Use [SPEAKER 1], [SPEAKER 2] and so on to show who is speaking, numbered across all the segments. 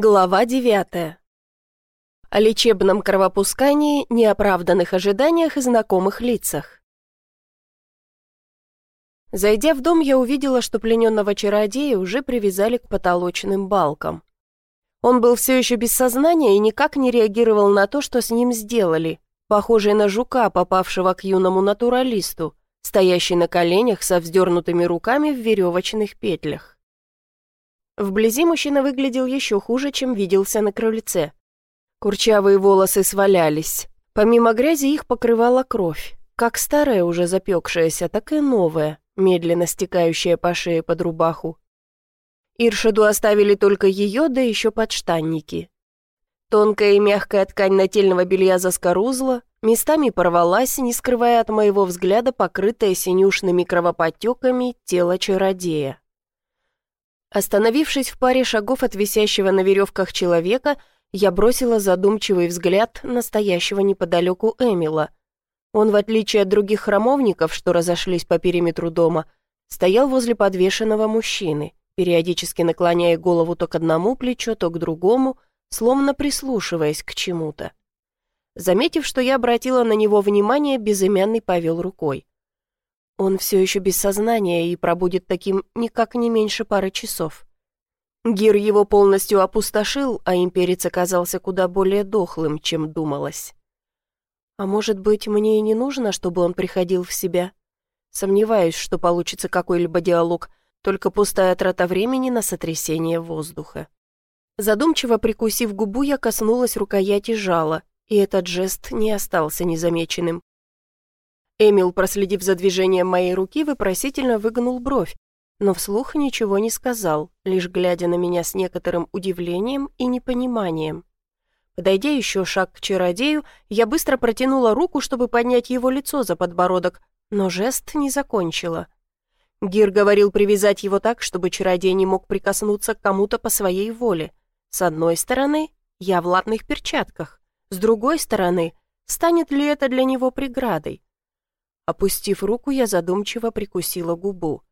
[SPEAKER 1] Глава 9. О лечебном кровопускании, неоправданных ожиданиях и знакомых лицах. Зайдя в дом, я увидела, что плененного чародея уже привязали к потолочным балкам. Он был все еще без сознания и никак не реагировал на то, что с ним сделали, похожий на жука, попавшего к юному натуралисту, стоящий на коленях со вздернутыми руками в веревочных петлях. Вблизи мужчина выглядел еще хуже, чем виделся на крыльце. Курчавые волосы свалялись. Помимо грязи их покрывала кровь, как старая уже запекшаяся, так и новая, медленно стекающая по шее под рубаху. Иршаду оставили только ее, да еще подштанники. Тонкая и мягкая ткань нательного белья заскорузла, местами порвалась, не скрывая от моего взгляда покрытое синюшными кровоподтеками тело чародея. Остановившись в паре шагов от висящего на веревках человека, я бросила задумчивый взгляд настоящего неподалеку Эмила. Он, в отличие от других храмовников, что разошлись по периметру дома, стоял возле подвешенного мужчины, периодически наклоняя голову то к одному плечу, то к другому, словно прислушиваясь к чему-то. Заметив, что я обратила на него внимание, безымянный повел рукой. Он все еще без сознания и пробудет таким никак не меньше пары часов. Гир его полностью опустошил, а имперец оказался куда более дохлым, чем думалось. А может быть, мне и не нужно, чтобы он приходил в себя? Сомневаюсь, что получится какой-либо диалог, только пустая трата времени на сотрясение воздуха. Задумчиво прикусив губу, я коснулась рукояти жала, и этот жест не остался незамеченным. Эмил, проследив за движением моей руки, вопросительно выгнул бровь, но вслух ничего не сказал, лишь глядя на меня с некоторым удивлением и непониманием. Подойдя еще шаг к чародею, я быстро протянула руку, чтобы поднять его лицо за подбородок, но жест не закончила. Гир говорил привязать его так, чтобы чародей не мог прикоснуться к кому-то по своей воле. С одной стороны, я в латных перчатках, с другой стороны, станет ли это для него преградой? Опустив руку, я задумчиво прикусила губу.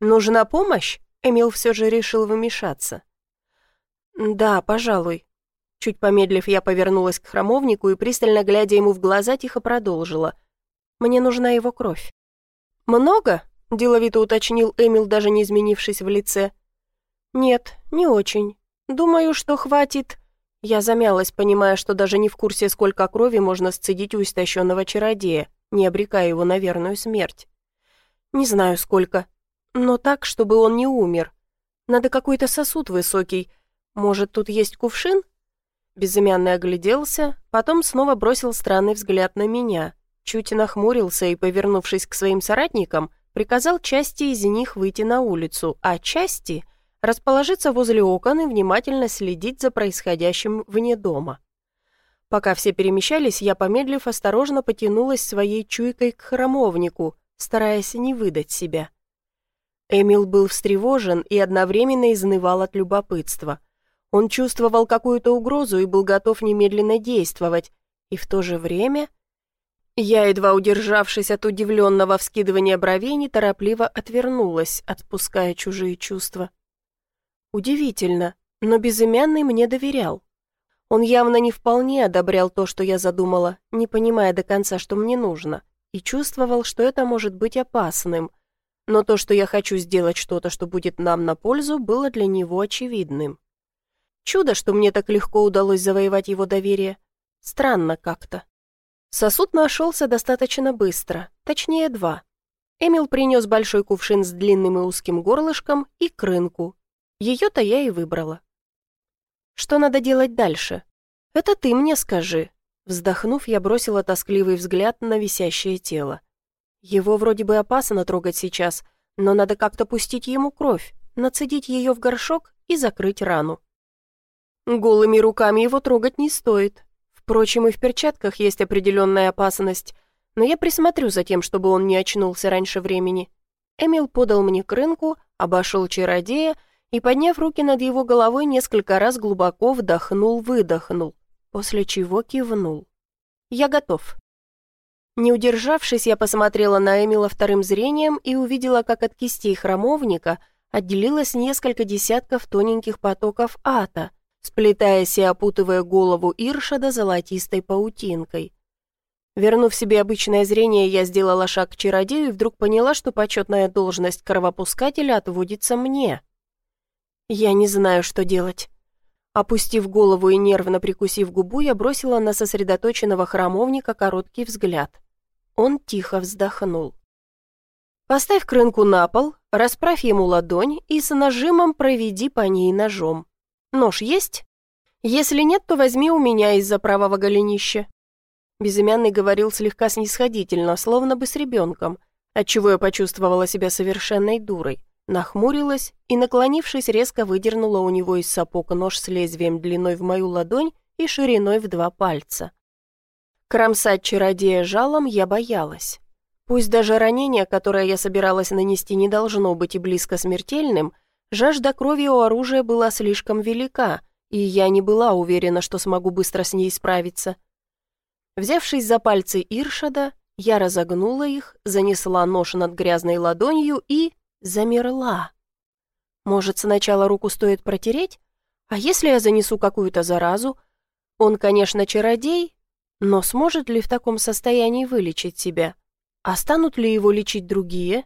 [SPEAKER 1] «Нужна помощь?» Эмил все же решил вмешаться. «Да, пожалуй». Чуть помедлив, я повернулась к храмовнику и, пристально глядя ему в глаза, тихо продолжила. «Мне нужна его кровь». «Много?» – деловито уточнил Эмил, даже не изменившись в лице. «Нет, не очень. Думаю, что хватит...» Я замялась, понимая, что даже не в курсе, сколько крови можно сцедить у истощенного чародея не обрекая его на верную смерть. Не знаю сколько, но так, чтобы он не умер. Надо какой-то сосуд высокий. Может, тут есть кувшин? Безымянный огляделся, потом снова бросил странный взгляд на меня, чуть нахмурился и, повернувшись к своим соратникам, приказал части из них выйти на улицу, а части — расположиться возле окон и внимательно следить за происходящим вне дома. Пока все перемещались, я, помедлив, осторожно потянулась своей чуйкой к храмовнику, стараясь не выдать себя. Эмил был встревожен и одновременно изнывал от любопытства. Он чувствовал какую-то угрозу и был готов немедленно действовать, и в то же время... Я, едва удержавшись от удивленного вскидывания бровей, неторопливо отвернулась, отпуская чужие чувства. Удивительно, но безымянный мне доверял. Он явно не вполне одобрял то, что я задумала, не понимая до конца, что мне нужно, и чувствовал, что это может быть опасным. Но то, что я хочу сделать что-то, что будет нам на пользу, было для него очевидным. Чудо, что мне так легко удалось завоевать его доверие. Странно как-то. Сосуд нашелся достаточно быстро, точнее два. Эмил принес большой кувшин с длинным и узким горлышком и крынку. Ее-то я и выбрала. Что надо делать дальше? Это ты мне скажи. Вздохнув, я бросила тоскливый взгляд на висящее тело. Его вроде бы опасно трогать сейчас, но надо как-то пустить ему кровь, нацедить ее в горшок и закрыть рану. Голыми руками его трогать не стоит. Впрочем, и в перчатках есть определенная опасность, но я присмотрю за тем, чтобы он не очнулся раньше времени. Эмил подал мне к рынку, обошел чародея и, подняв руки над его головой, несколько раз глубоко вдохнул-выдохнул, после чего кивнул. «Я готов». Не удержавшись, я посмотрела на Эмила вторым зрением и увидела, как от кистей храмовника отделилось несколько десятков тоненьких потоков ата, сплетаясь и опутывая голову Иршада золотистой паутинкой. Вернув себе обычное зрение, я сделала шаг к чародею и вдруг поняла, что почетная должность кровопускателя отводится мне. Я не знаю, что делать. Опустив голову и нервно прикусив губу, я бросила на сосредоточенного храмовника короткий взгляд. Он тихо вздохнул. «Поставь крынку на пол, расправь ему ладонь и с нажимом проведи по ней ножом. Нож есть? Если нет, то возьми у меня из-за правого голенища». Безымянный говорил слегка снисходительно, словно бы с ребенком, отчего я почувствовала себя совершенной дурой нахмурилась и, наклонившись, резко выдернула у него из сапог нож с лезвием длиной в мою ладонь и шириной в два пальца. Кромсать чародея жалом я боялась. Пусть даже ранение, которое я собиралась нанести, не должно быть и близко смертельным, жажда крови у оружия была слишком велика, и я не была уверена, что смогу быстро с ней справиться. Взявшись за пальцы Иршада, я разогнула их, занесла нож над грязной ладонью и замерла. Может, сначала руку стоит протереть? А если я занесу какую-то заразу? Он, конечно, чародей, но сможет ли в таком состоянии вылечить себя? А станут ли его лечить другие?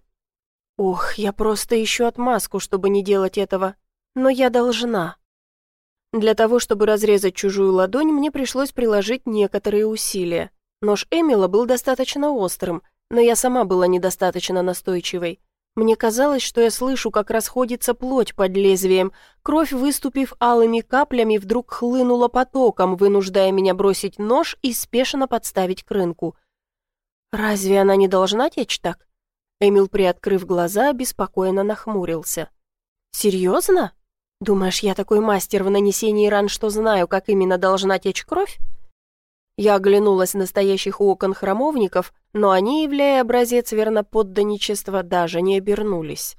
[SPEAKER 1] Ох, я просто ищу отмазку, чтобы не делать этого. Но я должна. Для того, чтобы разрезать чужую ладонь, мне пришлось приложить некоторые усилия. Нож Эмила был достаточно острым, но я сама была недостаточно настойчивой. Мне казалось, что я слышу, как расходится плоть под лезвием. Кровь, выступив алыми каплями, вдруг хлынула потоком, вынуждая меня бросить нож и спешно подставить к. «Разве она не должна течь так?» Эмил, приоткрыв глаза, беспокойно нахмурился. «Серьезно? Думаешь, я такой мастер в нанесении ран, что знаю, как именно должна течь кровь?» Я оглянулась на стоящих у окон храмовников, но они, являя образец верноподданничества, даже не обернулись.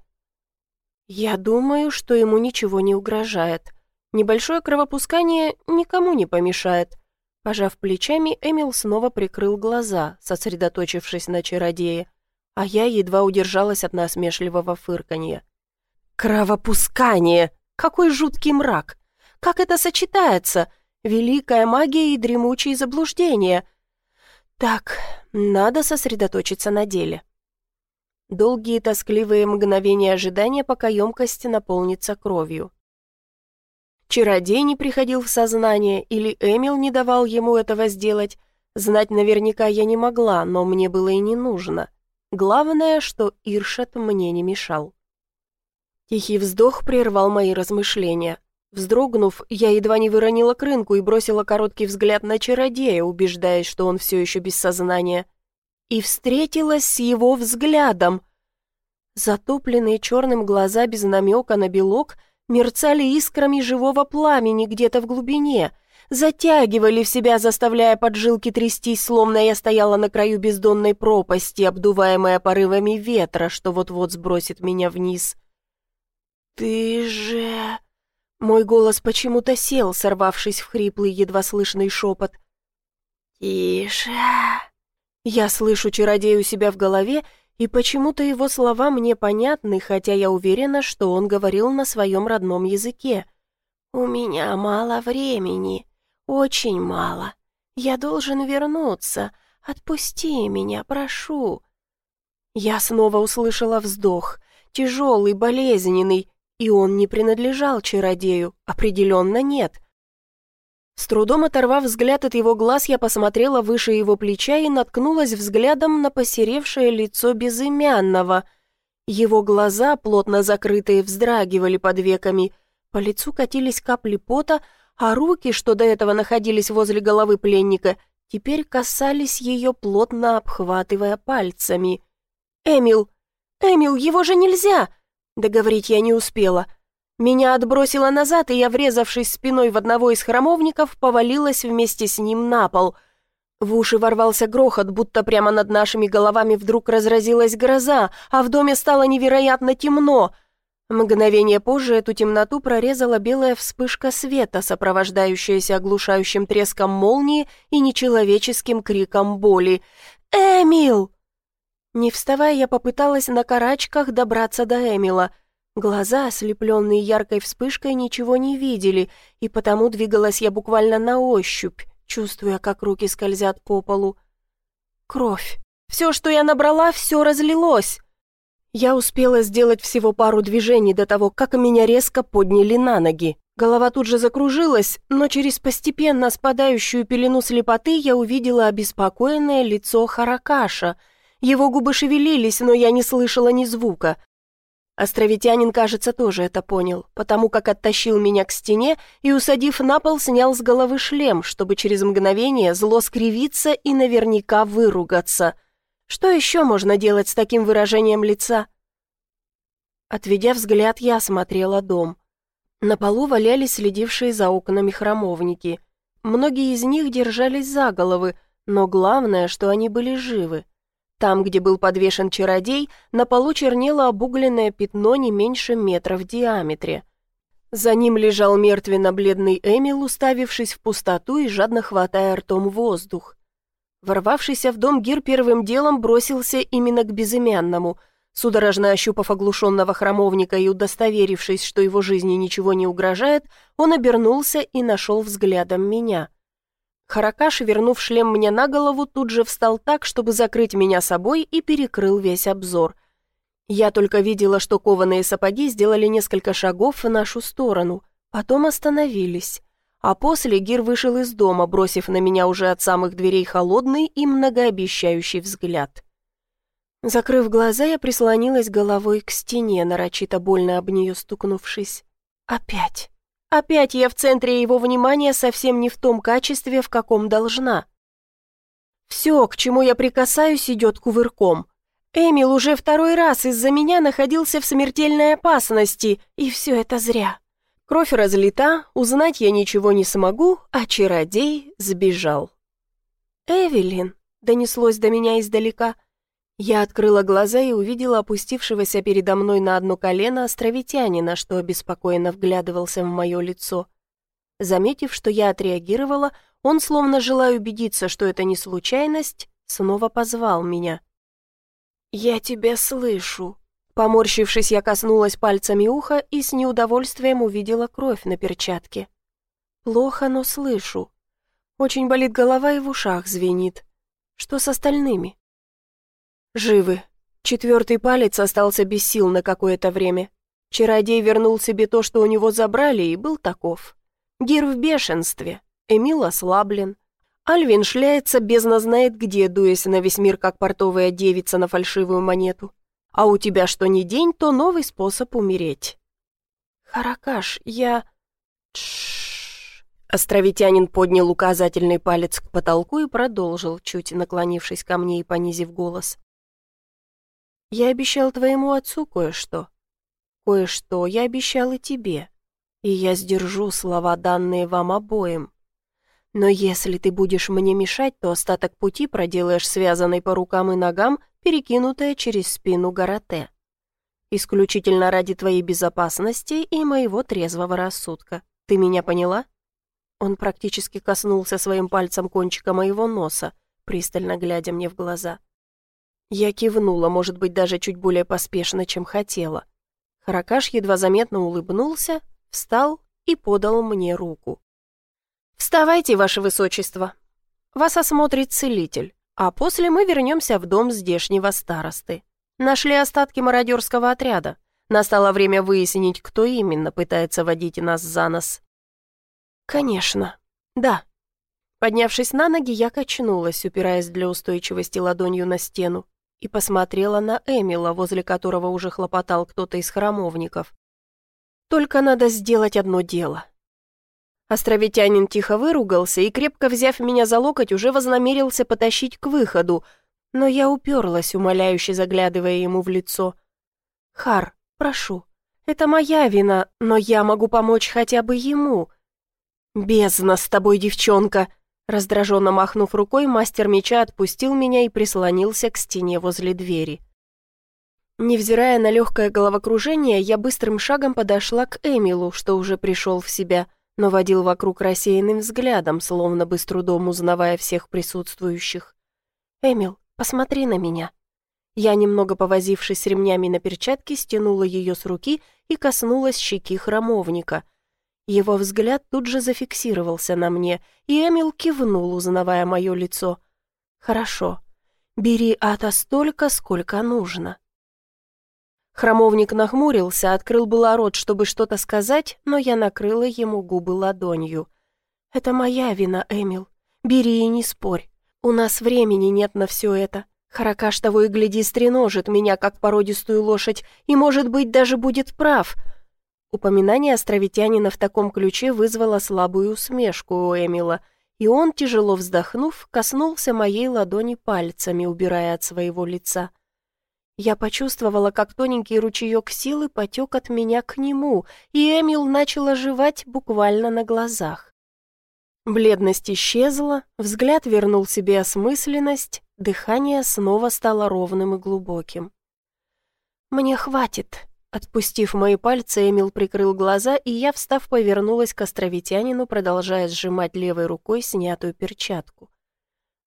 [SPEAKER 1] «Я думаю, что ему ничего не угрожает. Небольшое кровопускание никому не помешает». Пожав плечами, Эмил снова прикрыл глаза, сосредоточившись на чародее, а я едва удержалась от насмешливого фырканья. «Кровопускание! Какой жуткий мрак! Как это сочетается? Великая магия и дремучие заблуждения!» Так, надо сосредоточиться на деле. Долгие тоскливые мгновения ожидания, пока емкость наполнится кровью. Чародей не приходил в сознание, или Эмил не давал ему этого сделать. Знать наверняка я не могла, но мне было и не нужно. Главное, что Иршат мне не мешал. Тихий вздох прервал мои размышления. Вздрогнув, я едва не выронила крынку и бросила короткий взгляд на чародея, убеждаясь, что он все еще без сознания. И встретилась с его взглядом. Затопленные черным глаза без намека на белок мерцали искрами живого пламени где-то в глубине, затягивали в себя, заставляя поджилки трястись, словно я стояла на краю бездонной пропасти, обдуваемая порывами ветра, что вот-вот сбросит меня вниз. «Ты же...» Мой голос почему-то сел, сорвавшись в хриплый, едва слышный шепот. «Тише!» Я слышу чародея у себя в голове, и почему-то его слова мне понятны, хотя я уверена, что он говорил на своем родном языке. «У меня мало времени, очень мало. Я должен вернуться. Отпусти меня, прошу». Я снова услышала вздох, тяжелый, болезненный, и он не принадлежал чародею, определенно нет. С трудом оторвав взгляд от его глаз, я посмотрела выше его плеча и наткнулась взглядом на посеревшее лицо безымянного. Его глаза, плотно закрытые, вздрагивали под веками, по лицу катились капли пота, а руки, что до этого находились возле головы пленника, теперь касались ее, плотно обхватывая пальцами. «Эмил! Эмил, его же нельзя!» Договорить я не успела. Меня отбросило назад, и я, врезавшись спиной в одного из храмовников, повалилась вместе с ним на пол. В уши ворвался грохот, будто прямо над нашими головами вдруг разразилась гроза, а в доме стало невероятно темно. Мгновение позже эту темноту прорезала белая вспышка света, сопровождающаяся оглушающим треском молнии и нечеловеческим криком боли. «Эмил!» Не вставая, я попыталась на карачках добраться до Эмила. Глаза, ослепленные яркой вспышкой, ничего не видели, и потому двигалась я буквально на ощупь, чувствуя, как руки скользят по полу. Кровь. Все, что я набрала, все разлилось. Я успела сделать всего пару движений до того, как меня резко подняли на ноги. Голова тут же закружилась, но через постепенно спадающую пелену слепоты я увидела обеспокоенное лицо Харакаша. Его губы шевелились, но я не слышала ни звука. Островитянин, кажется, тоже это понял, потому как оттащил меня к стене и, усадив на пол, снял с головы шлем, чтобы через мгновение зло скривиться и наверняка выругаться. Что еще можно делать с таким выражением лица? Отведя взгляд, я осмотрела дом. На полу валялись следившие за окнами храмовники. Многие из них держались за головы, но главное, что они были живы. Там, где был подвешен чародей, на полу чернело обугленное пятно не меньше метра в диаметре. За ним лежал мертвенно-бледный Эмил, уставившись в пустоту и жадно хватая ртом воздух. Ворвавшийся в дом Гир первым делом бросился именно к безымянному. Судорожно ощупав оглушенного храмовника и удостоверившись, что его жизни ничего не угрожает, он обернулся и нашел взглядом меня — Харакаш, вернув шлем мне на голову, тут же встал так, чтобы закрыть меня собой и перекрыл весь обзор. Я только видела, что кованые сапоги сделали несколько шагов в нашу сторону, потом остановились. А после Гир вышел из дома, бросив на меня уже от самых дверей холодный и многообещающий взгляд. Закрыв глаза, я прислонилась головой к стене, нарочито больно об нее стукнувшись. Опять. Опять я в центре его внимания совсем не в том качестве, в каком должна. Все, к чему я прикасаюсь, идет кувырком. Эмил уже второй раз из-за меня находился в смертельной опасности, и все это зря. Кровь разлита, узнать я ничего не смогу, а чародей сбежал. «Эвелин», — донеслось до меня издалека, — я открыла глаза и увидела опустившегося передо мной на одно колено островитянина, что обеспокоенно вглядывался в мое лицо. Заметив, что я отреагировала, он, словно желая убедиться, что это не случайность, снова позвал меня. «Я тебя слышу». Поморщившись, я коснулась пальцами уха и с неудовольствием увидела кровь на перчатке. «Плохо, но слышу. Очень болит голова и в ушах звенит. Что с остальными?» Живы. Четвертый палец остался без сил на какое-то время. Чародей вернул себе то, что у него забрали, и был таков. Гир в бешенстве. Эмил ослаблен. Альвин шляется бездна знает где, дуясь на весь мир, как портовая девица на фальшивую монету. А у тебя что ни день, то новый способ умереть. Харакаш, я... Тш. Островитянин поднял указательный палец к потолку и продолжил, чуть наклонившись ко мне и понизив голос. Я обещал твоему отцу кое-что. Кое-что я обещал и тебе. И я сдержу слова, данные вам обоим. Но если ты будешь мне мешать, то остаток пути проделаешь связанной по рукам и ногам, перекинутая через спину Гарате. Исключительно ради твоей безопасности и моего трезвого рассудка. Ты меня поняла?» Он практически коснулся своим пальцем кончика моего носа, пристально глядя мне в глаза. Я кивнула, может быть, даже чуть более поспешно, чем хотела. Харакаш едва заметно улыбнулся, встал и подал мне руку. «Вставайте, ваше высочество. Вас осмотрит целитель, а после мы вернемся в дом здешнего старосты. Нашли остатки мародерского отряда. Настало время выяснить, кто именно пытается водить нас за нос». «Конечно. Да». Поднявшись на ноги, я качнулась, упираясь для устойчивости ладонью на стену и посмотрела на Эмила, возле которого уже хлопотал кто-то из храмовников. «Только надо сделать одно дело». Островитянин тихо выругался и, крепко взяв меня за локоть, уже вознамерился потащить к выходу, но я уперлась, умоляюще заглядывая ему в лицо. «Хар, прошу, это моя вина, но я могу помочь хотя бы ему». «Бездна с тобой, девчонка!» Раздраженно махнув рукой, мастер меча отпустил меня и прислонился к стене возле двери. Невзирая на легкое головокружение, я быстрым шагом подошла к Эмилу, что уже пришел в себя, но водил вокруг рассеянным взглядом, словно бы с трудом узнавая всех присутствующих. «Эмил, посмотри на меня». Я, немного повозившись ремнями на перчатке, стянула ее с руки и коснулась щеки храмовника. Его взгляд тут же зафиксировался на мне, и Эмил кивнул, узнавая мое лицо. «Хорошо. Бери ата столько, сколько нужно». Хромовник нахмурился, открыл было рот, чтобы что-то сказать, но я накрыла ему губы ладонью. «Это моя вина, Эмил. Бери и не спорь. У нас времени нет на все это. Харакаш того и гляди стреножит меня, как породистую лошадь, и, может быть, даже будет прав». Упоминание островитянина в таком ключе вызвало слабую усмешку у Эмила, и он, тяжело вздохнув, коснулся моей ладони пальцами, убирая от своего лица. Я почувствовала, как тоненький ручеек силы потек от меня к нему, и Эмил начал оживать буквально на глазах. Бледность исчезла, взгляд вернул себе осмысленность, дыхание снова стало ровным и глубоким. «Мне хватит», Отпустив мои пальцы, Эмил прикрыл глаза, и я, встав, повернулась к островитянину, продолжая сжимать левой рукой снятую перчатку.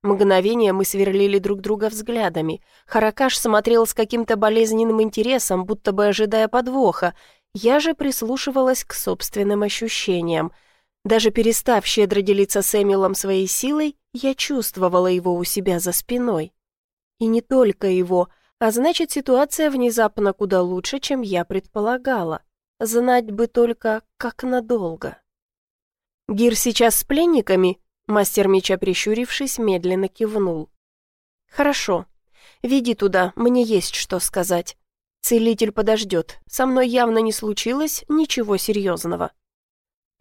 [SPEAKER 1] Мгновение мы сверлили друг друга взглядами. Харакаш смотрел с каким-то болезненным интересом, будто бы ожидая подвоха. Я же прислушивалась к собственным ощущениям. Даже перестав щедро делиться с Эмилом своей силой, я чувствовала его у себя за спиной. И не только его — а значит, ситуация внезапно куда лучше, чем я предполагала. Знать бы только, как надолго. «Гир сейчас с пленниками?» Мастер меча, прищурившись, медленно кивнул. «Хорошо. Веди туда, мне есть что сказать. Целитель подождет. Со мной явно не случилось ничего серьезного».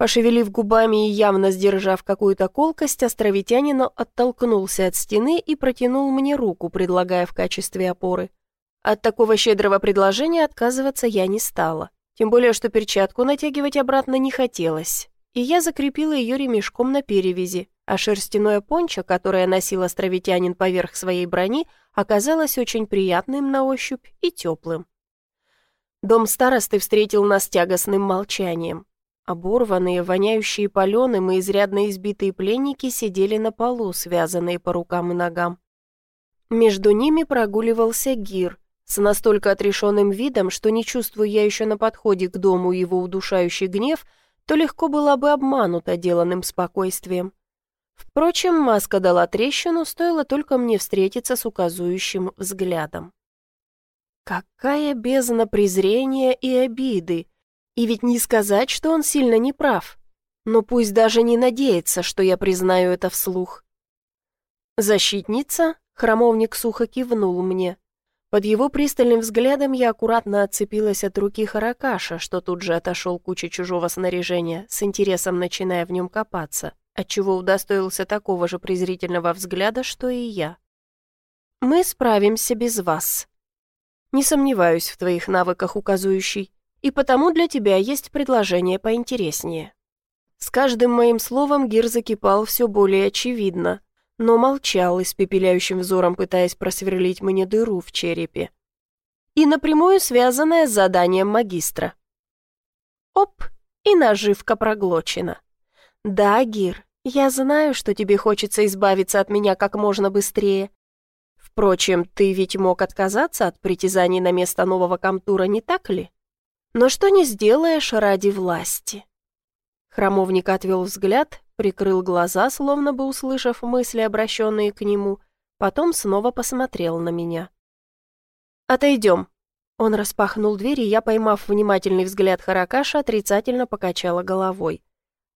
[SPEAKER 1] Пошевелив губами и явно сдержав какую-то колкость, островитянин оттолкнулся от стены и протянул мне руку, предлагая в качестве опоры. От такого щедрого предложения отказываться я не стала. Тем более, что перчатку натягивать обратно не хотелось. И я закрепила ее ремешком на перевязи, а шерстяное пончо, которое носил островитянин поверх своей брони, оказалось очень приятным на ощупь и теплым. Дом старосты встретил нас тягостным молчанием. Оборванные, воняющие паленым и изрядно избитые пленники сидели на полу, связанные по рукам и ногам. Между ними прогуливался Гир, с настолько отрешенным видом, что не чувствуя я еще на подходе к дому его удушающий гнев, то легко была бы обманута деланным спокойствием. Впрочем, маска дала трещину, стоило только мне встретиться с указующим взглядом. Какая бездна презрения и обиды! И ведь не сказать, что он сильно не прав. Но пусть даже не надеется, что я признаю это вслух. «Защитница?» — храмовник сухо кивнул мне. Под его пристальным взглядом я аккуратно отцепилась от руки Харакаша, что тут же отошел куча чужого снаряжения, с интересом начиная в нем копаться, отчего удостоился такого же презрительного взгляда, что и я. «Мы справимся без вас. Не сомневаюсь в твоих навыках, указующий и потому для тебя есть предложение поинтереснее». С каждым моим словом Гир закипал все более очевидно, но молчал, испепеляющим взором пытаясь просверлить мне дыру в черепе. И напрямую связанное с заданием магистра. Оп, и наживка проглочена. Да, Гир, я знаю, что тебе хочется избавиться от меня как можно быстрее. Впрочем, ты ведь мог отказаться от притязаний на место нового комтура, не так ли? Но что не сделаешь ради власти?» Храмовник отвел взгляд, прикрыл глаза, словно бы услышав мысли, обращенные к нему, потом снова посмотрел на меня. «Отойдем». Он распахнул дверь, и я, поймав внимательный взгляд Харакаша, отрицательно покачала головой.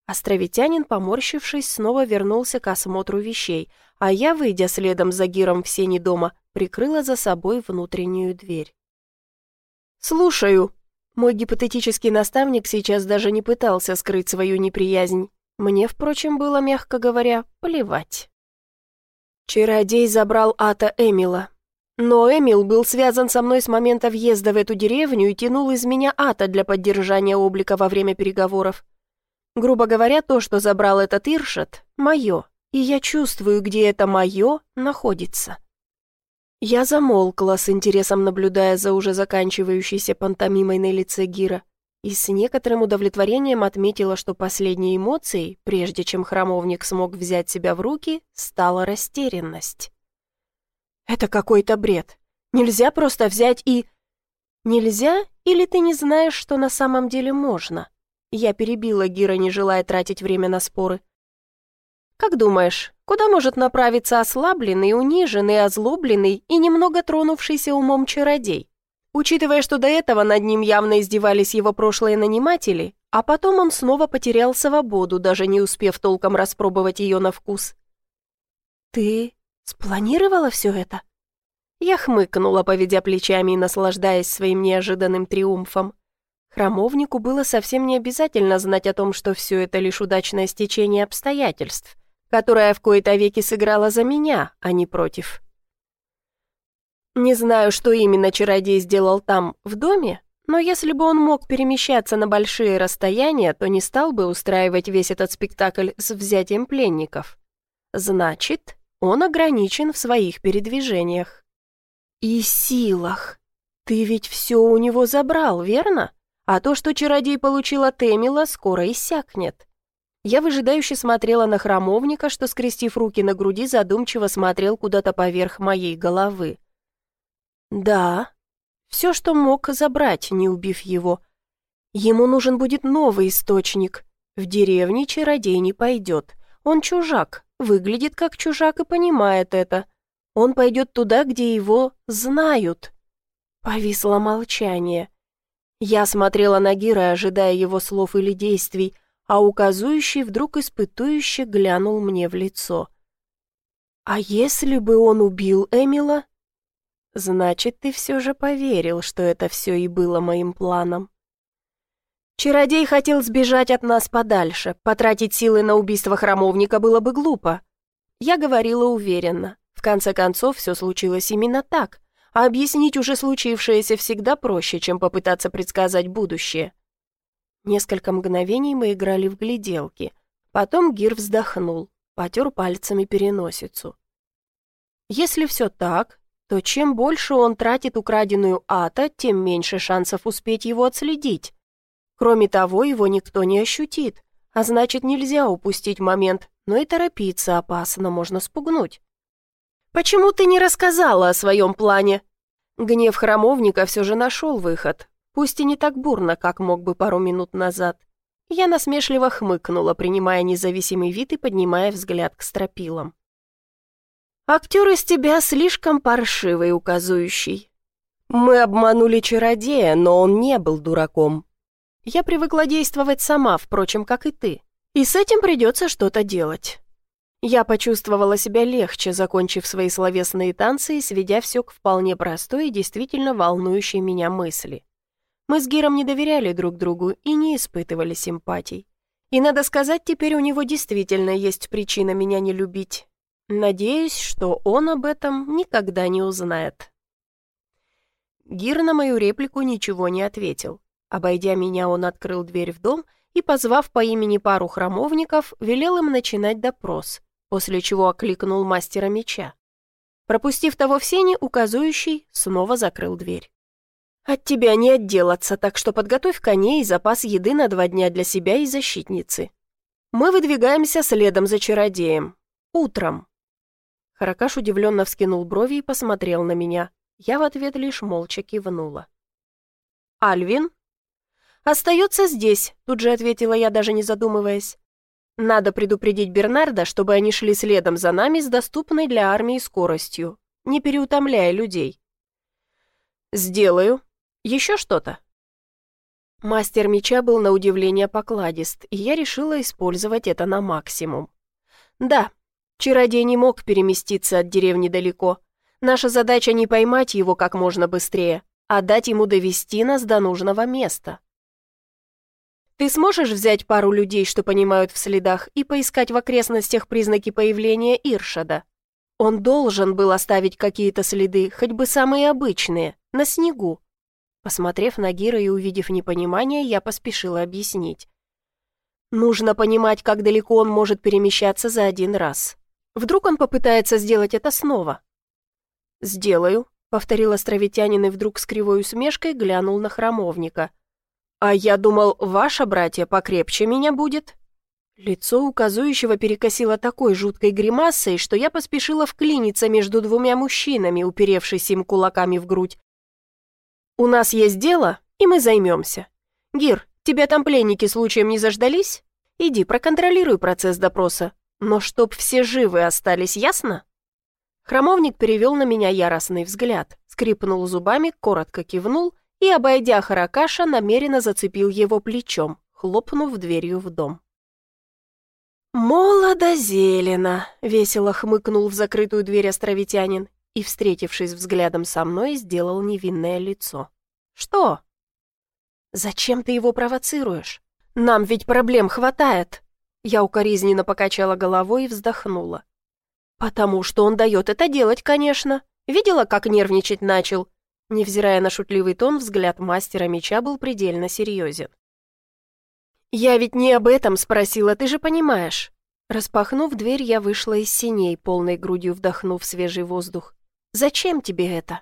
[SPEAKER 1] Островитянин, поморщившись, снова вернулся к осмотру вещей, а я, выйдя следом за Гиром в сени дома, прикрыла за собой внутреннюю дверь. «Слушаю», мой гипотетический наставник сейчас даже не пытался скрыть свою неприязнь. Мне, впрочем, было, мягко говоря, плевать. Чародей забрал Ата Эмила. Но Эмил был связан со мной с момента въезда в эту деревню и тянул из меня Ата для поддержания облика во время переговоров. Грубо говоря, то, что забрал этот Иршат, мое, и я чувствую, где это мое находится. Я замолкла, с интересом наблюдая за уже заканчивающейся пантомимой на лице Гира, и с некоторым удовлетворением отметила, что последней эмоцией, прежде чем храмовник смог взять себя в руки, стала растерянность. «Это какой-то бред. Нельзя просто взять и... Нельзя или ты не знаешь, что на самом деле можно? Я перебила Гира, не желая тратить время на споры. Как думаешь, куда может направиться ослабленный, униженный, озлобленный и немного тронувшийся умом чародей? Учитывая, что до этого над ним явно издевались его прошлые наниматели, а потом он снова потерял свободу, даже не успев толком распробовать ее на вкус. «Ты спланировала все это?» Я хмыкнула, поведя плечами и наслаждаясь своим неожиданным триумфом. Храмовнику было совсем не обязательно знать о том, что все это лишь удачное стечение обстоятельств, которое в кои-то веки сыграло за меня, а не против. Не знаю, что именно чародей сделал там, в доме, но если бы он мог перемещаться на большие расстояния, то не стал бы устраивать весь этот спектакль с взятием пленников. Значит, он ограничен в своих передвижениях. И силах. Ты ведь все у него забрал, верно? А то, что чародей получил от Эмила, скоро иссякнет. Я выжидающе смотрела на храмовника, что, скрестив руки на груди, задумчиво смотрел куда-то поверх моей головы. Да, все, что мог забрать, не убив его. Ему нужен будет новый источник. В деревне чародей не пойдет. Он чужак, выглядит как чужак и понимает это. Он пойдет туда, где его знают. Повисло молчание. Я смотрела на Гира, ожидая его слов или действий, а указующий вдруг испытующе глянул мне в лицо. «А если бы он убил Эмила?» «Значит, ты все же поверил, что это все и было моим планом». Чародей хотел сбежать от нас подальше, потратить силы на убийство храмовника было бы глупо. Я говорила уверенно. В конце концов, все случилось именно так а объяснить уже случившееся всегда проще, чем попытаться предсказать будущее. Несколько мгновений мы играли в гляделки. Потом Гир вздохнул, потер пальцами переносицу. Если все так, то чем больше он тратит украденную ата, тем меньше шансов успеть его отследить. Кроме того, его никто не ощутит, а значит, нельзя упустить момент, но и торопиться опасно, можно спугнуть. «Почему ты не рассказала о своем плане?» Гнев храмовника все же нашел выход, пусть и не так бурно, как мог бы пару минут назад. Я насмешливо хмыкнула, принимая независимый вид и поднимая взгляд к стропилам. «Актер из тебя слишком паршивый, указующий. Мы обманули чародея, но он не был дураком. Я привыкла действовать сама, впрочем, как и ты. И с этим придется что-то делать. Я почувствовала себя легче, закончив свои словесные танцы и сведя все к вполне простой и действительно волнующей меня мысли. Мы с Гиром не доверяли друг другу и не испытывали симпатий. И, надо сказать, теперь у него действительно есть причина меня не любить. Надеюсь, что он об этом никогда не узнает. Гир на мою реплику ничего не ответил. Обойдя меня, он открыл дверь в дом и, позвав по имени пару храмовников, велел им начинать допрос после чего окликнул мастера меча. Пропустив того в сене, указующий снова закрыл дверь. «От тебя не отделаться, так что подготовь коней и запас еды на два дня для себя и защитницы. Мы выдвигаемся следом за чародеем. Утром». Харакаш удивленно вскинул брови и посмотрел на меня. Я в ответ лишь молча кивнула. «Альвин?» «Остается здесь», — тут же ответила я, даже не задумываясь. Надо предупредить Бернарда, чтобы они шли следом за нами с доступной для армии скоростью, не переутомляя людей. «Сделаю. Еще что-то?» Мастер меча был на удивление покладист, и я решила использовать это на максимум. «Да, чародей не мог переместиться от деревни далеко. Наша задача не поймать его как можно быстрее, а дать ему довести нас до нужного места. Ты сможешь взять пару людей, что понимают в следах, и поискать в окрестностях признаки появления Иршада? Он должен был оставить какие-то следы, хоть бы самые обычные, на снегу. Посмотрев на Гира и увидев непонимание, я поспешила объяснить. Нужно понимать, как далеко он может перемещаться за один раз. Вдруг он попытается сделать это снова? «Сделаю», — повторил островитянин и вдруг с кривой усмешкой глянул на храмовника — «А я думал, ваша братья покрепче меня будет». Лицо указующего перекосило такой жуткой гримасой, что я поспешила вклиниться между двумя мужчинами, уперевшись им кулаками в грудь. «У нас есть дело, и мы займемся. Гир, тебя там пленники случаем не заждались? Иди, проконтролируй процесс допроса. Но чтоб все живы остались, ясно?» Хромовник перевел на меня яростный взгляд, скрипнул зубами, коротко кивнул и, обойдя Харакаша, намеренно зацепил его плечом, хлопнув дверью в дом. «Молодо зелено!» — весело хмыкнул в закрытую дверь островитянин и, встретившись взглядом со мной, сделал невинное лицо. «Что?» «Зачем ты его провоцируешь? Нам ведь проблем хватает!» Я укоризненно покачала головой и вздохнула. «Потому что он дает это делать, конечно. Видела, как нервничать начал?» Невзирая на шутливый тон, взгляд мастера меча был предельно серьезен. «Я ведь не об этом спросила, ты же понимаешь». Распахнув дверь, я вышла из синей, полной грудью вдохнув свежий воздух. «Зачем тебе это?»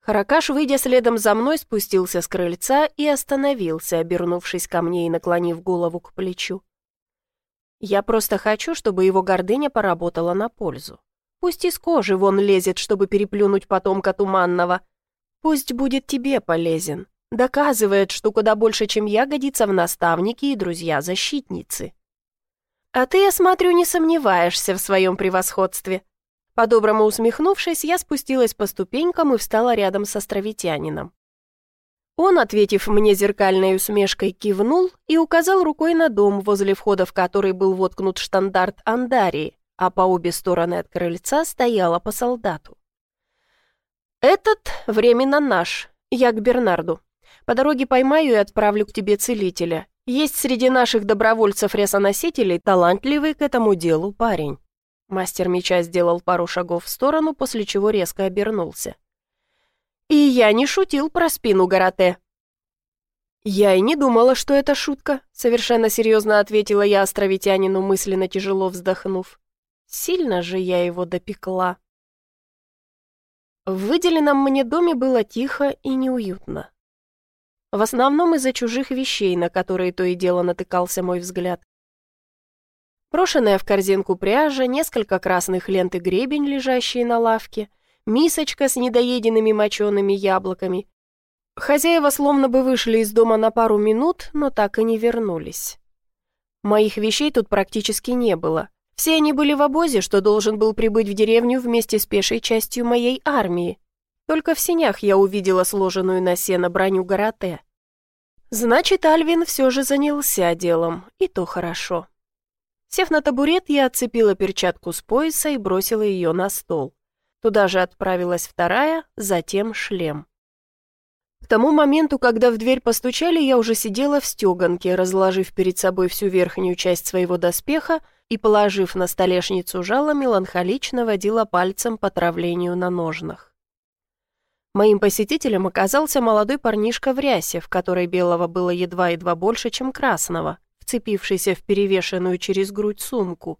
[SPEAKER 1] Харакаш, выйдя следом за мной, спустился с крыльца и остановился, обернувшись ко мне и наклонив голову к плечу. «Я просто хочу, чтобы его гордыня поработала на пользу. Пусть из кожи вон лезет, чтобы переплюнуть потомка Туманного. Пусть будет тебе полезен. Доказывает, что куда больше, чем я, годится в наставники и друзья-защитницы. А ты, я смотрю, не сомневаешься в своем превосходстве. По-доброму усмехнувшись, я спустилась по ступенькам и встала рядом с островитянином. Он, ответив мне зеркальной усмешкой, кивнул и указал рукой на дом, возле входа в который был воткнут штандарт Андарии, а по обе стороны от крыльца стояла по солдату. «Этот временно наш, я к Бернарду. По дороге поймаю и отправлю к тебе целителя. Есть среди наших добровольцев-ресоносителей талантливый к этому делу парень». Мастер меча сделал пару шагов в сторону, после чего резко обернулся. «И я не шутил про спину Гарате». «Я и не думала, что это шутка», — совершенно серьезно ответила я островитянину, мысленно тяжело вздохнув. «Сильно же я его допекла». В выделенном мне доме было тихо и неуютно. В основном из-за чужих вещей, на которые то и дело натыкался мой взгляд. Брошенная в корзинку пряжа, несколько красных лент и гребень, лежащие на лавке, мисочка с недоеденными мочеными яблоками. Хозяева словно бы вышли из дома на пару минут, но так и не вернулись. Моих вещей тут практически не было. Все они были в обозе, что должен был прибыть в деревню вместе с пешей частью моей армии. Только в синях я увидела сложенную на сено броню Гарате. Значит, Альвин все же занялся делом, и то хорошо. Сев на табурет, я отцепила перчатку с пояса и бросила ее на стол. Туда же отправилась вторая, затем шлем. К тому моменту, когда в дверь постучали, я уже сидела в стеганке, разложив перед собой всю верхнюю часть своего доспеха и, положив на столешницу жало, меланхолично водила пальцем по травлению на ножнах. Моим посетителем оказался молодой парнишка в рясе, в которой белого было едва-едва больше, чем красного, вцепившийся в перевешенную через грудь сумку.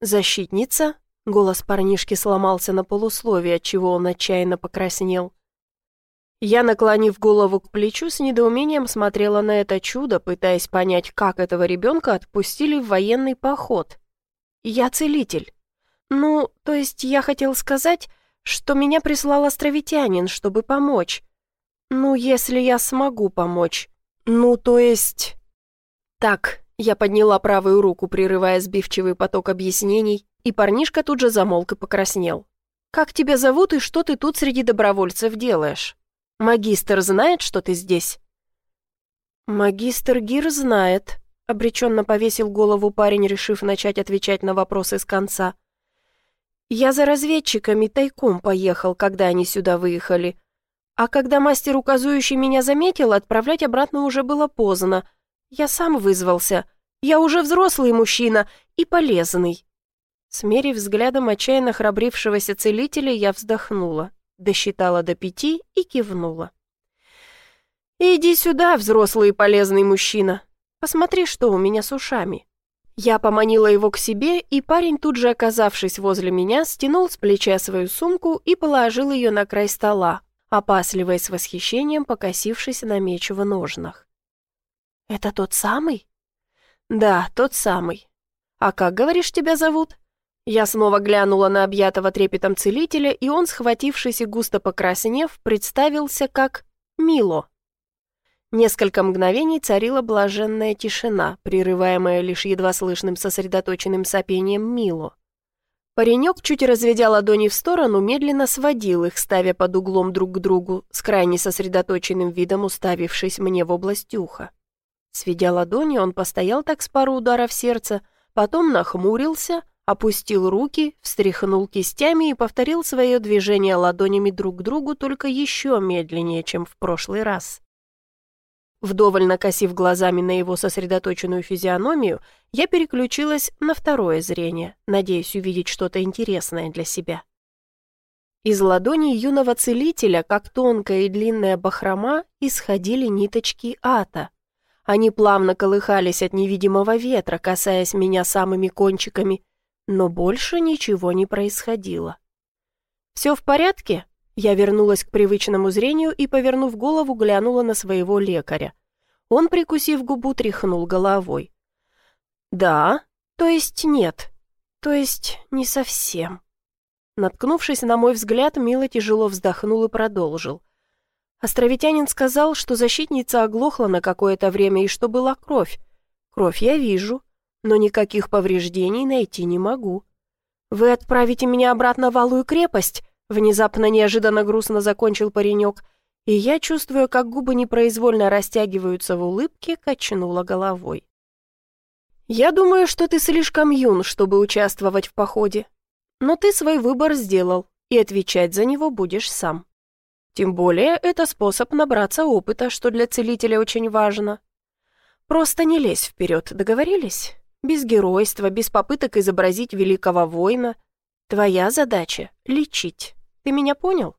[SPEAKER 1] «Защитница?» — голос парнишки сломался на полусловие, отчего он отчаянно покраснел. Я, наклонив голову к плечу, с недоумением смотрела на это чудо, пытаясь понять, как этого ребенка отпустили в военный поход. «Я целитель. Ну, то есть я хотел сказать...» что меня прислал островитянин, чтобы помочь. Ну, если я смогу помочь. Ну, то есть... Так, я подняла правую руку, прерывая сбивчивый поток объяснений, и парнишка тут же замолк и покраснел. «Как тебя зовут и что ты тут среди добровольцев делаешь? Магистр знает, что ты здесь?» «Магистр Гир знает», — обреченно повесил голову парень, решив начать отвечать на вопросы с конца. Я за разведчиками тайком поехал, когда они сюда выехали. А когда мастер указующий меня заметил, отправлять обратно уже было поздно. Я сам вызвался. Я уже взрослый мужчина и полезный. Смерив взглядом отчаянно храбрившегося целителя, я вздохнула, досчитала до пяти и кивнула. «Иди сюда, взрослый и полезный мужчина. Посмотри, что у меня с ушами». Я поманила его к себе, и парень, тут же оказавшись возле меня, стянул с плеча свою сумку и положил ее на край стола, опасливая с восхищением, покосившись на меч в ножнах. «Это тот самый?» «Да, тот самый. А как, говоришь, тебя зовут?» Я снова глянула на объятого трепетом целителя, и он, схватившись и густо покраснев, представился как Мило. Несколько мгновений царила блаженная тишина, прерываемая лишь едва слышным сосредоточенным сопением Мило. Паренек, чуть разведя ладони в сторону, медленно сводил их, ставя под углом друг к другу, с крайне сосредоточенным видом уставившись мне в область уха. Сведя ладони, он постоял так с пару ударов сердца, потом нахмурился, опустил руки, встряхнул кистями и повторил свое движение ладонями друг к другу только еще медленнее, чем в прошлый раз. Вдоволь накосив глазами на его сосредоточенную физиономию, я переключилась на второе зрение, надеясь увидеть что-то интересное для себя. Из ладони юного целителя, как тонкая и длинная бахрома, исходили ниточки ата. Они плавно колыхались от невидимого ветра, касаясь меня самыми кончиками, но больше ничего не происходило. «Все в порядке?» Я вернулась к привычному зрению и, повернув голову, глянула на своего лекаря. Он, прикусив губу, тряхнул головой. «Да, то есть нет, то есть не совсем». Наткнувшись на мой взгляд, Мила тяжело вздохнул и продолжил. Островитянин сказал, что защитница оглохла на какое-то время и что была кровь. Кровь я вижу, но никаких повреждений найти не могу. Вы отправите меня обратно в Алую крепость? Внезапно неожиданно грустно закончил паренек, и я, чувствуя, как губы непроизвольно растягиваются в улыбке, качнула головой. «Я думаю, что ты слишком юн, чтобы участвовать в походе. Но ты свой выбор сделал, и отвечать за него будешь сам. Тем более, это способ набраться опыта, что для целителя очень важно. Просто не лезь вперед, договорились? Без геройства, без попыток изобразить великого воина. Твоя задача — лечить. Ты меня понял?»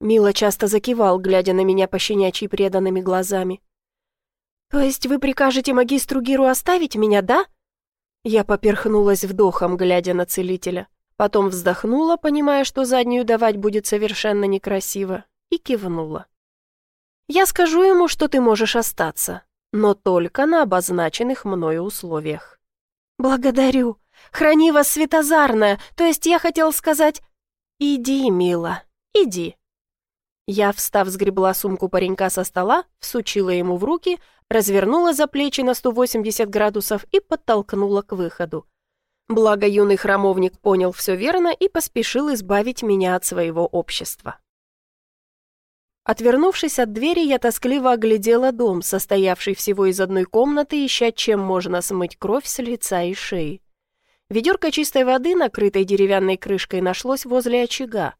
[SPEAKER 1] Мила часто закивал, глядя на меня пощенячьи преданными глазами. «То есть вы прикажете магистру Гиру оставить меня, да?» Я поперхнулась вдохом, глядя на целителя. Потом вздохнула, понимая, что заднюю давать будет совершенно некрасиво, и кивнула. «Я скажу ему, что ты можешь остаться, но только на обозначенных мною условиях». «Благодарю. Храни вас, Светозарная, то есть я хотел сказать...» «Иди, мила, иди». Я, встав, сгребла сумку паренька со стола, всучила ему в руки, развернула за плечи на 180 градусов и подтолкнула к выходу. Благо юный храмовник понял все верно и поспешил избавить меня от своего общества. Отвернувшись от двери, я тоскливо оглядела дом, состоявший всего из одной комнаты, ища, чем можно смыть кровь с лица и шеи. Ведерко чистой воды, накрытой деревянной крышкой, нашлось возле очага.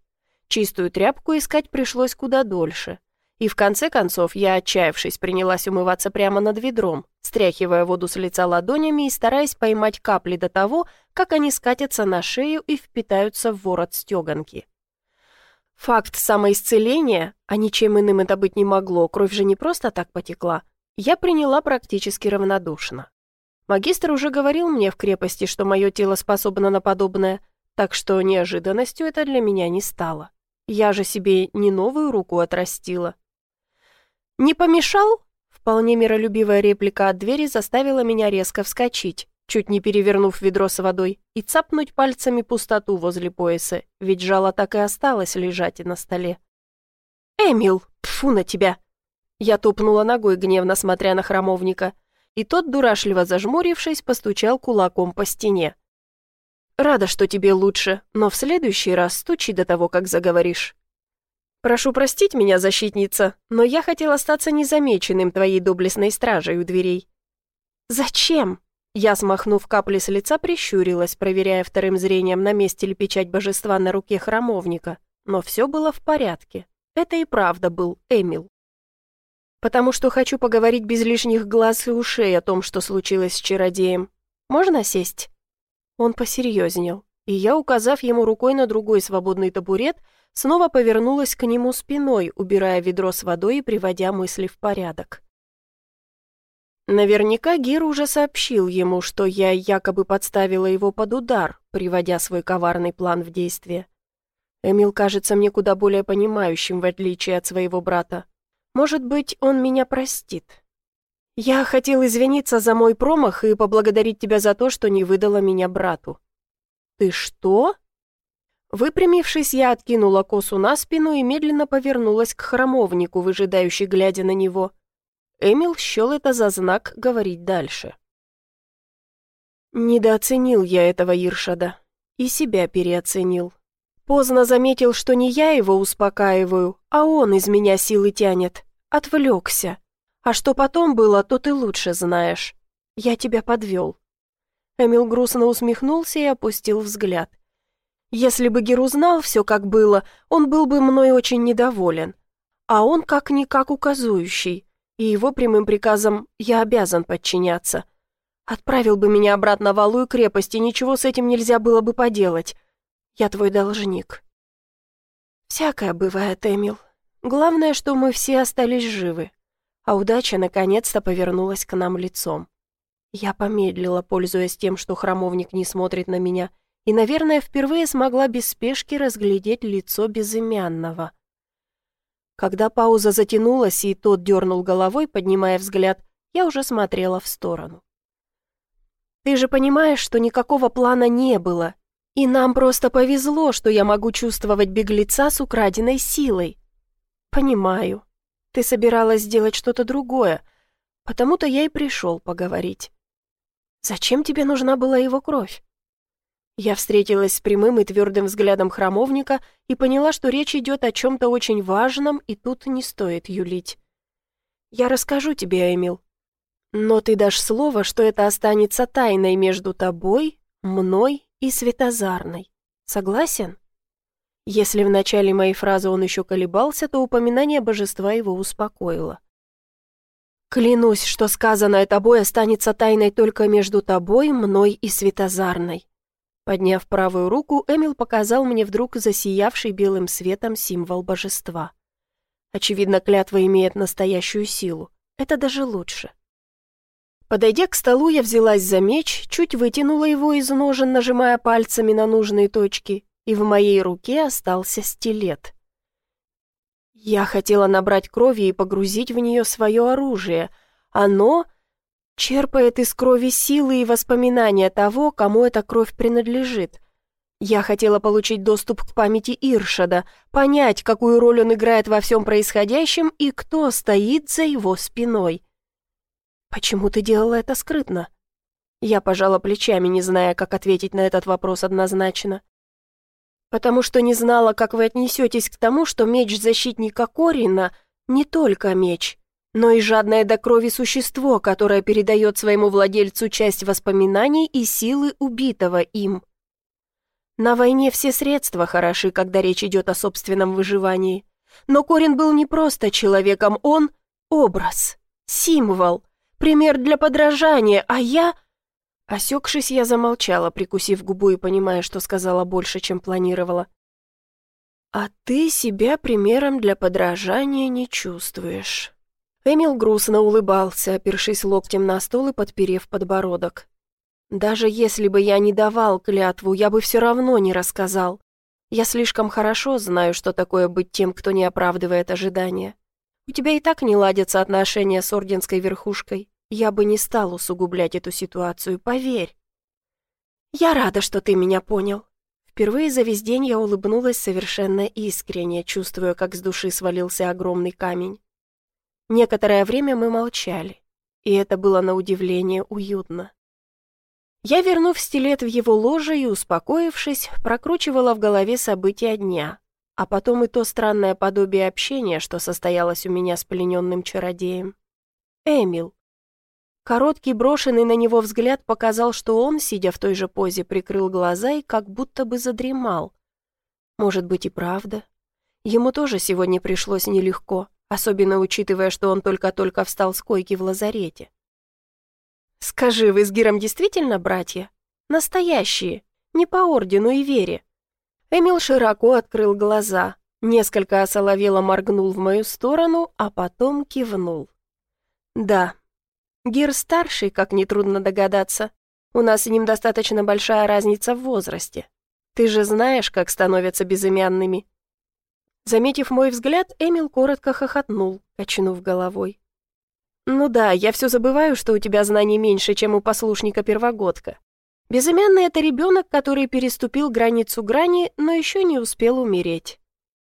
[SPEAKER 1] Чистую тряпку искать пришлось куда дольше. И в конце концов я, отчаявшись, принялась умываться прямо над ведром, стряхивая воду с лица ладонями и стараясь поймать капли до того, как они скатятся на шею и впитаются в ворот стеганки. Факт самоисцеления, а ничем иным это быть не могло, кровь же не просто так потекла, я приняла практически равнодушно. Магистр уже говорил мне в крепости, что мое тело способно на подобное, так что неожиданностью это для меня не стало. Я же себе не новую руку отрастила. «Не помешал?» Вполне миролюбивая реплика от двери заставила меня резко вскочить, чуть не перевернув ведро с водой, и цапнуть пальцами пустоту возле пояса, ведь жало так и осталось лежать и на столе. «Эмил, тфу на тебя!» Я топнула ногой, гневно смотря на храмовника, и тот, дурашливо зажмурившись, постучал кулаком по стене. Рада, что тебе лучше, но в следующий раз стучи до того, как заговоришь. Прошу простить меня, защитница, но я хотел остаться незамеченным твоей доблестной стражей у дверей. Зачем? Я, смахнув капли с лица, прищурилась, проверяя вторым зрением, на месте ли печать божества на руке храмовника. Но все было в порядке. Это и правда был Эмил. Потому что хочу поговорить без лишних глаз и ушей о том, что случилось с чародеем. Можно сесть? Он посерьезнел, и я, указав ему рукой на другой свободный табурет, снова повернулась к нему спиной, убирая ведро с водой и приводя мысли в порядок. Наверняка Гир уже сообщил ему, что я якобы подставила его под удар, приводя свой коварный план в действие. Эмил кажется мне куда более понимающим, в отличие от своего брата. Может быть, он меня простит. «Я хотел извиниться за мой промах и поблагодарить тебя за то, что не выдала меня брату». «Ты что?» Выпрямившись, я откинула косу на спину и медленно повернулась к храмовнику, выжидающий, глядя на него. Эмил счел это за знак говорить дальше. Недооценил я этого Иршада и себя переоценил. Поздно заметил, что не я его успокаиваю, а он из меня силы тянет. Отвлекся. А что потом было, то ты лучше знаешь. Я тебя подвел». Эмил грустно усмехнулся и опустил взгляд. «Если бы Геру знал все, как было, он был бы мной очень недоволен. А он как-никак указующий, и его прямым приказом я обязан подчиняться. Отправил бы меня обратно в Алую крепость, и ничего с этим нельзя было бы поделать. Я твой должник». «Всякое бывает, Эмил. Главное, что мы все остались живы а удача наконец-то повернулась к нам лицом. Я помедлила, пользуясь тем, что храмовник не смотрит на меня, и, наверное, впервые смогла без спешки разглядеть лицо безымянного. Когда пауза затянулась, и тот дернул головой, поднимая взгляд, я уже смотрела в сторону. «Ты же понимаешь, что никакого плана не было, и нам просто повезло, что я могу чувствовать беглеца с украденной силой». «Понимаю», ты собиралась сделать что-то другое, потому-то я и пришел поговорить. Зачем тебе нужна была его кровь? Я встретилась с прямым и твердым взглядом храмовника и поняла, что речь идет о чем-то очень важном, и тут не стоит юлить. Я расскажу тебе, Эмил. Но ты дашь слово, что это останется тайной между тобой, мной и Светозарной. Согласен? Если в начале моей фразы он еще колебался, то упоминание божества его успокоило. «Клянусь, что сказанное тобой останется тайной только между тобой, мной и Светозарной». Подняв правую руку, Эмил показал мне вдруг засиявший белым светом символ божества. Очевидно, клятва имеет настоящую силу. Это даже лучше. Подойдя к столу, я взялась за меч, чуть вытянула его из ножен, нажимая пальцами на нужные точки, и в моей руке остался стилет. Я хотела набрать крови и погрузить в нее свое оружие. Оно черпает из крови силы и воспоминания того, кому эта кровь принадлежит. Я хотела получить доступ к памяти Иршада, понять, какую роль он играет во всем происходящем и кто стоит за его спиной. «Почему ты делала это скрытно?» Я пожала плечами, не зная, как ответить на этот вопрос однозначно потому что не знала, как вы отнесетесь к тому, что меч защитника Корина не только меч, но и жадное до крови существо, которое передает своему владельцу часть воспоминаний и силы убитого им. На войне все средства хороши, когда речь идет о собственном выживании. Но Корин был не просто человеком, он — образ, символ, пример для подражания, а я — Осекшись, я замолчала, прикусив губу и понимая, что сказала больше, чем планировала. «А ты себя примером для подражания не чувствуешь». Эмил грустно улыбался, опершись локтем на стол и подперев подбородок. «Даже если бы я не давал клятву, я бы все равно не рассказал. Я слишком хорошо знаю, что такое быть тем, кто не оправдывает ожидания. У тебя и так не ладятся отношения с орденской верхушкой. Я бы не стал усугублять эту ситуацию, поверь. Я рада, что ты меня понял. Впервые за весь день я улыбнулась совершенно искренне, чувствуя, как с души свалился огромный камень. Некоторое время мы молчали, и это было на удивление уютно. Я, вернув стилет в его ложе и, успокоившись, прокручивала в голове события дня, а потом и то странное подобие общения, что состоялось у меня с плененным чародеем. Эмил. Короткий брошенный на него взгляд показал, что он, сидя в той же позе, прикрыл глаза и как будто бы задремал. Может быть и правда. Ему тоже сегодня пришлось нелегко, особенно учитывая, что он только-только встал с койки в лазарете. «Скажи, вы с Гиром действительно братья? Настоящие, не по ордену и вере?» Эмил широко открыл глаза, несколько осоловело моргнул в мою сторону, а потом кивнул. «Да, Гир старший, как нетрудно догадаться. У нас с ним достаточно большая разница в возрасте. Ты же знаешь, как становятся безымянными». Заметив мой взгляд, Эмил коротко хохотнул, качнув головой. Ну да, я все забываю, что у тебя знаний меньше, чем у послушника-первогодка. Безымянный — это ребенок, который переступил границу грани, но еще не успел умереть.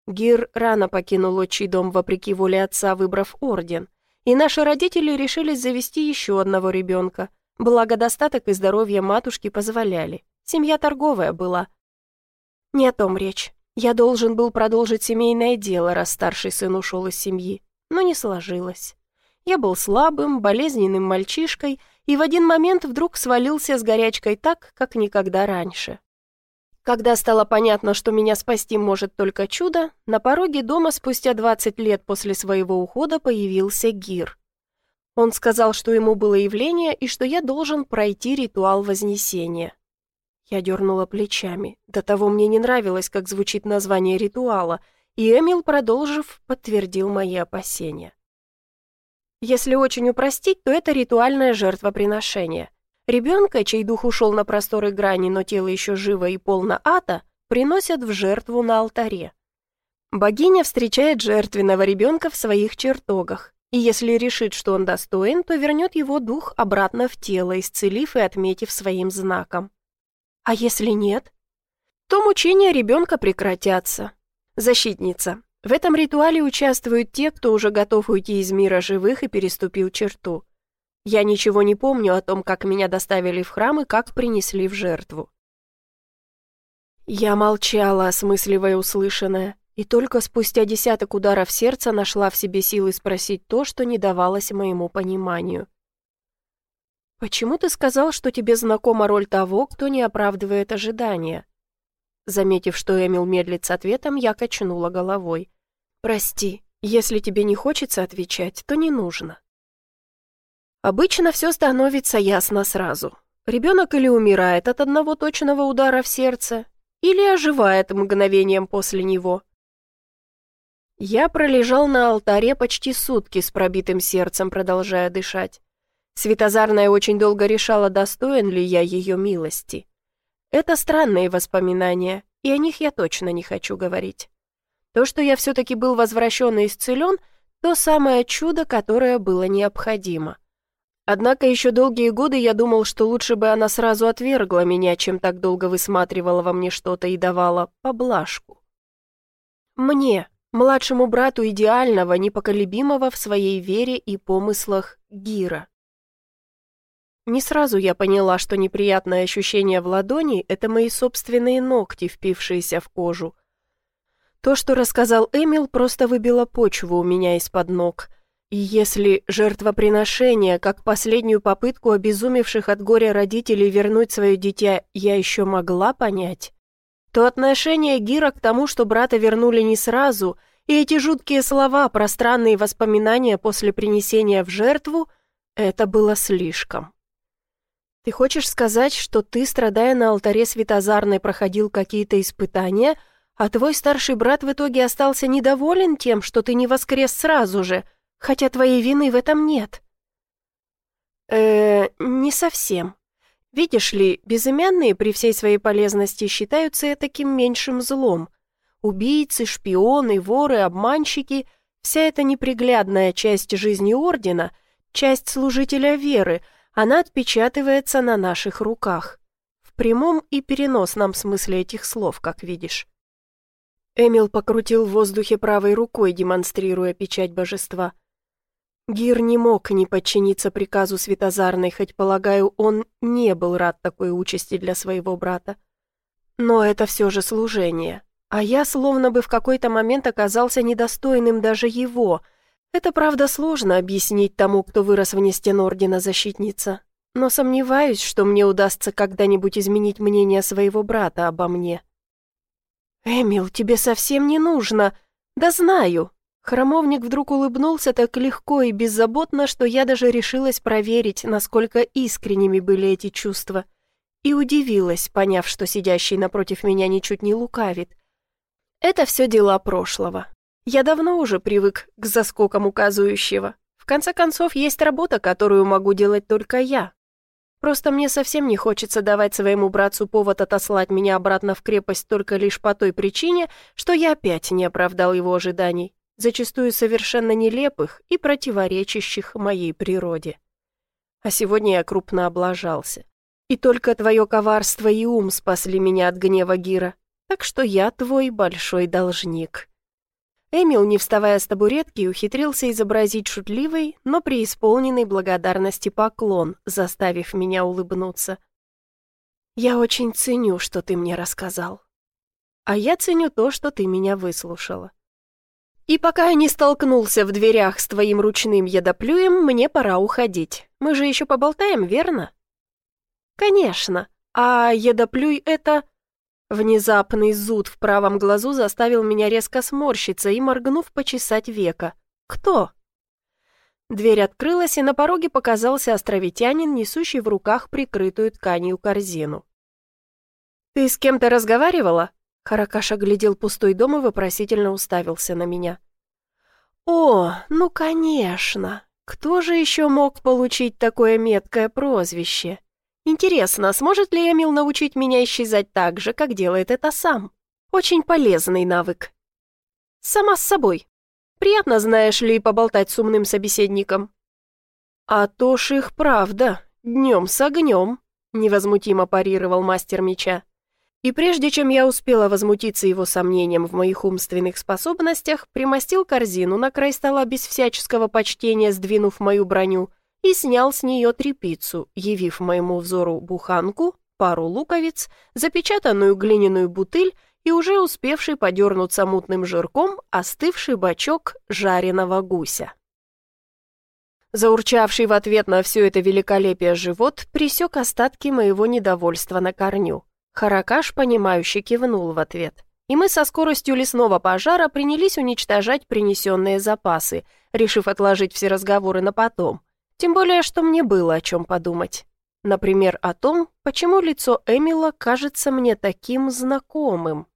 [SPEAKER 1] Гир рано покинул отчий дом вопреки воле отца, выбрав орден, и наши родители решились завести еще одного ребенка, благо достаток и здоровье матушки позволяли. Семья торговая была. Не о том речь. Я должен был продолжить семейное дело, раз старший сын ушел из семьи, но не сложилось. Я был слабым, болезненным мальчишкой и в один момент вдруг свалился с горячкой так, как никогда раньше. Когда стало понятно, что меня спасти может только чудо, на пороге дома спустя 20 лет после своего ухода появился Гир. Он сказал, что ему было явление и что я должен пройти ритуал Вознесения. Я дернула плечами. До того мне не нравилось, как звучит название ритуала, и Эмил, продолжив, подтвердил мои опасения. Если очень упростить, то это ритуальное жертвоприношение. Ребенка, чей дух ушел на просторы грани, но тело еще живо и полно ада, приносят в жертву на алтаре. Богиня встречает жертвенного ребенка в своих чертогах, и если решит, что он достоин, то вернет его дух обратно в тело, исцелив и отметив своим знаком. А если нет? То мучения ребенка прекратятся. Защитница, в этом ритуале участвуют те, кто уже готов уйти из мира живых и переступил черту. Я ничего не помню о том, как меня доставили в храм и как принесли в жертву. Я молчала, осмысливая услышанное, и только спустя десяток ударов сердца нашла в себе силы спросить то, что не давалось моему пониманию. «Почему ты сказал, что тебе знакома роль того, кто не оправдывает ожидания?» Заметив, что Эмил медлит с ответом, я качнула головой. «Прости, если тебе не хочется отвечать, то не нужно». Обычно все становится ясно сразу. Ребенок или умирает от одного точного удара в сердце, или оживает мгновением после него. Я пролежал на алтаре почти сутки с пробитым сердцем, продолжая дышать. Светозарная очень долго решала, достоин ли я ее милости. Это странные воспоминания, и о них я точно не хочу говорить. То, что я все-таки был возвращен и исцелен, то самое чудо, которое было необходимо. Однако еще долгие годы я думал, что лучше бы она сразу отвергла меня, чем так долго высматривала во мне что-то и давала поблажку. Мне, младшему брату идеального, непоколебимого в своей вере и помыслах Гира. Не сразу я поняла, что неприятное ощущение в ладони — это мои собственные ногти, впившиеся в кожу. То, что рассказал Эмил, просто выбило почву у меня из-под ног. И если жертвоприношение, как последнюю попытку обезумевших от горя родителей вернуть свое дитя, я еще могла понять, то отношение Гира к тому, что брата вернули не сразу, и эти жуткие слова, пространные воспоминания после принесения в жертву, это было слишком. Ты хочешь сказать, что ты, страдая на алтаре Светозарной, проходил какие-то испытания, а твой старший брат в итоге остался недоволен тем, что ты не воскрес сразу же, хотя твоей вины в этом нет?» э не совсем. Видишь ли, безымянные при всей своей полезности считаются таким меньшим злом. Убийцы, шпионы, воры, обманщики — вся эта неприглядная часть жизни Ордена, часть служителя веры — она отпечатывается на наших руках. В прямом и переносном смысле этих слов, как видишь. Эмил покрутил в воздухе правой рукой, демонстрируя печать божества. Гир не мог не подчиниться приказу Светозарной, хоть, полагаю, он не был рад такой участи для своего брата. Но это все же служение, а я словно бы в какой-то момент оказался недостойным даже его — это, правда, сложно объяснить тому, кто вырос вне стен Ордена Защитница, но сомневаюсь, что мне удастся когда-нибудь изменить мнение своего брата обо мне. «Эмил, тебе совсем не нужно. Да знаю». Хромовник вдруг улыбнулся так легко и беззаботно, что я даже решилась проверить, насколько искренними были эти чувства. И удивилась, поняв, что сидящий напротив меня ничуть не лукавит. Это все дела прошлого. Я давно уже привык к заскокам указывающего. В конце концов, есть работа, которую могу делать только я. Просто мне совсем не хочется давать своему братцу повод отослать меня обратно в крепость только лишь по той причине, что я опять не оправдал его ожиданий. зачастую совершенно нелепых и противоречащих моей природе. А сегодня я крупно облажался. И только твое коварство и ум спасли меня от гнева Гира, так что я твой большой должник». Эмил, не вставая с табуретки, ухитрился изобразить шутливый, но преисполненный благодарности поклон, заставив меня улыбнуться. «Я очень ценю, что ты мне рассказал. А я ценю то, что ты меня выслушала. И пока я не столкнулся в дверях с твоим ручным едоплюем, мне пора уходить. Мы же еще поболтаем, верно?» «Конечно. А едоплюй — это...» Внезапный зуд в правом глазу заставил меня резко сморщиться и, моргнув, почесать века. «Кто?» Дверь открылась, и на пороге показался островитянин, несущий в руках прикрытую тканью корзину. «Ты с кем-то разговаривала?» Харакаша глядел пустой дом и вопросительно уставился на меня. «О, ну конечно! Кто же еще мог получить такое меткое прозвище?» Интересно, сможет ли Эмил научить меня исчезать так же, как делает это сам? Очень полезный навык. Сама с собой. Приятно, знаешь ли, поболтать с умным собеседником. А то ж их правда, днем с огнем, невозмутимо парировал мастер меча. И прежде чем я успела возмутиться его сомнением в моих умственных способностях, примостил корзину на край стола без всяческого почтения, сдвинув мою броню — и снял с нее трепицу, явив моему взору буханку, пару луковиц, запечатанную глиняную бутыль и уже успевший подернуться мутным жирком остывший бачок жареного гуся. Заурчавший в ответ на все это великолепие живот присек остатки моего недовольства на корню. Харакаш, понимающе кивнул в ответ. И мы со скоростью лесного пожара принялись уничтожать принесенные запасы, решив отложить все разговоры на потом — тем более, что мне было о чем подумать. Например, о том, почему лицо Эмила кажется мне таким знакомым.